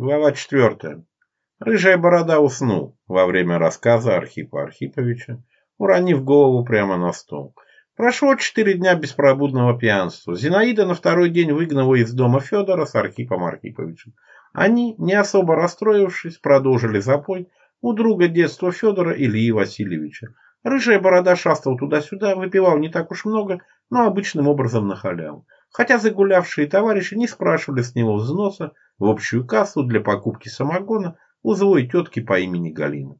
Глава 4. Рыжая борода уснул во время рассказа Архипа Архиповича, уронив голову прямо на стол. Прошло четыре дня беспробудного пьянства. Зинаида на второй день выгнала из дома Федора с Архипом Архиповичем. Они, не особо расстроившись, продолжили запой у друга детства Федора Ильи Васильевича. Рыжая борода шастал туда-сюда, выпивал не так уж много, но обычным образом на халяву хотя загулявшие товарищи не спрашивали с него взноса в общую кассу для покупки самогона у злой тетки по имени Галина.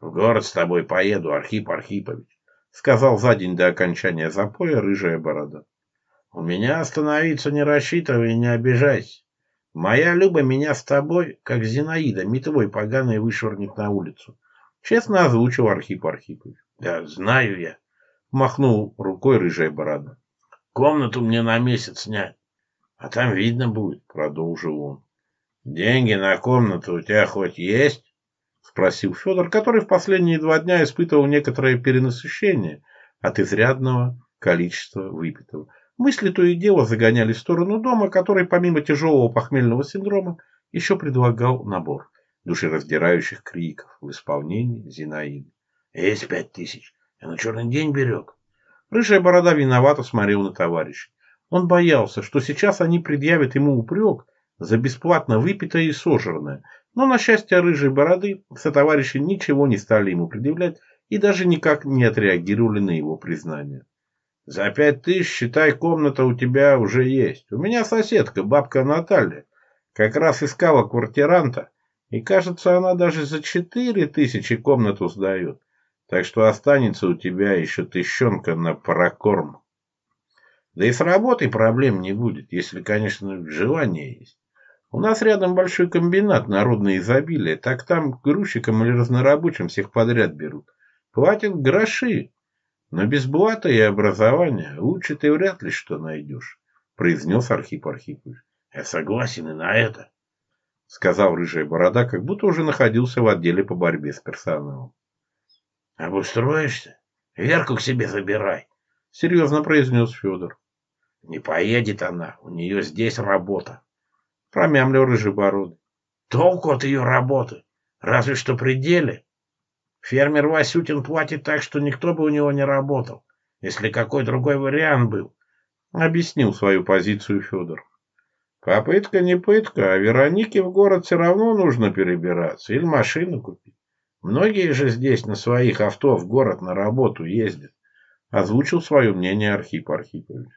«В город с тобой поеду, Архип Архипович», — сказал за день до окончания запоя рыжая борода. «У меня остановиться не рассчитывай и не обижайся. Моя Люба меня с тобой, как Зинаида, метлой поганой вышвырнет на улицу», — честно озвучил Архип Архипович. «Да знаю я», — махнул рукой рыжая борода. Комнату мне на месяц снять, а там видно будет, продолжил он. Деньги на комнату у тебя хоть есть? Спросил Федор, который в последние два дня испытывал некоторое перенасыщение от изрядного количества выпитого. Мысли то и дело загоняли в сторону дома, который помимо тяжелого похмельного синдрома еще предлагал набор душераздирающих криков в исполнении Зинаиды. «Есть пять тысяч. Я на черный день берег». Рыжая борода виновато смотрел на товарища. Он боялся, что сейчас они предъявят ему упрек за бесплатно выпитое и сожранное. Но, на счастье рыжей бороды, сотоварищи ничего не стали ему предъявлять и даже никак не отреагировали на его признание. «За пять тысяч, считай, комната у тебя уже есть. У меня соседка, бабка Наталья, как раз искала квартиранта, и, кажется, она даже за четыре тысячи комнату сдает. Так что останется у тебя еще тыщенка на прокорм. Да и с работой проблем не будет, если, конечно, желание есть. У нас рядом большой комбинат народное изобилие, так там грузчикам или разнорабочим всех подряд берут. Платят гроши, но без блата и образования лучше ты вряд ли что найдешь, произнес Архип Архипович. Я согласен и на это, сказал рыжая борода, как будто уже находился в отделе по борьбе с персоналом. А Обустроишься? Верку к себе забирай, — серьезно произнес Федор. Не поедет она, у нее здесь работа, — промямлил Рыжебородый. Толку от ее работы? Разве что при деле. Фермер Васютин платит так, что никто бы у него не работал, если какой другой вариант был, — объяснил свою позицию Федор. Попытка не пытка, а Веронике в город все равно нужно перебираться или машину купить. Многие же здесь на своих авто в город на работу ездят. Озвучил свое мнение Архип Архипович.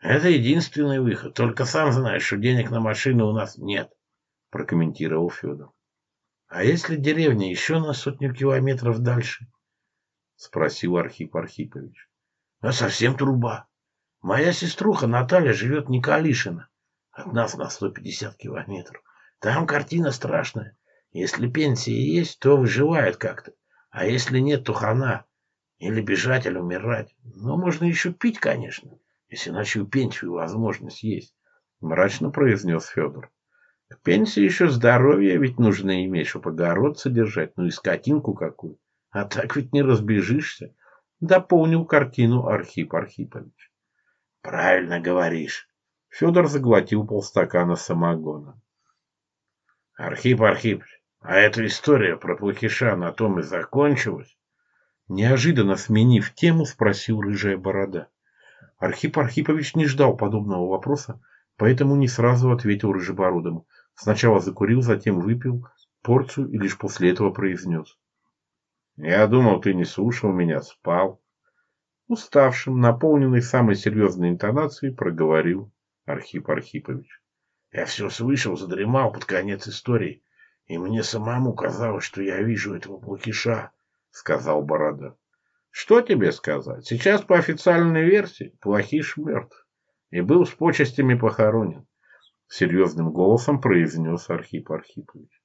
Это единственный выход. Только сам знаешь, что денег на машины у нас нет, прокомментировал Федор. А если деревня еще на сотню километров дальше? Спросил Архип Архипович. А совсем труба. Моя сеструха Наталья живет в Николишино. От нас на 150 километров. Там картина страшная. Если пенсия есть, то выживают как-то. А если нет, то хана. Или бежать, или умирать. Но можно еще пить, конечно, если ночью пенсию возможность есть. Мрачно произнес Федор. К пенсии еще здоровье ведь нужно иметь, чтобы огород содержать, ну и скотинку какую. А так ведь не разбежишься. Дополнил картину Архип Архипович. Правильно говоришь. Федор заглотил полстакана самогона. Архип Архипович, а эта история про плохиша на том и закончилась. Неожиданно сменив тему, спросил рыжая борода. Архип Архипович не ждал подобного вопроса, поэтому не сразу ответил рыжебородому. Сначала закурил, затем выпил порцию и лишь после этого произнес. «Я думал, ты не слушал меня, спал». Уставшим, наполненный самой серьезной интонацией, проговорил Архип Архипович. «Я все слышал, задремал под конец истории. И мне самому казалось, что я вижу этого плакиша, сказал Борода. Что тебе сказать? Сейчас по официальной версии плохиш мертв и был с почестями похоронен. Серьезным голосом произнес Архип Архипович.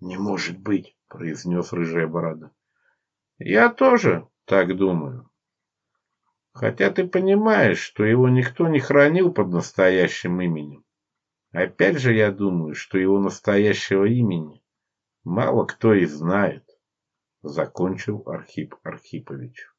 Не может быть, произнес рыжая борода. Я тоже так думаю. Хотя ты понимаешь, что его никто не хранил под настоящим именем. Опять же я думаю, что его настоящего имени Мало кто и знает, — закончил Архип Архипович.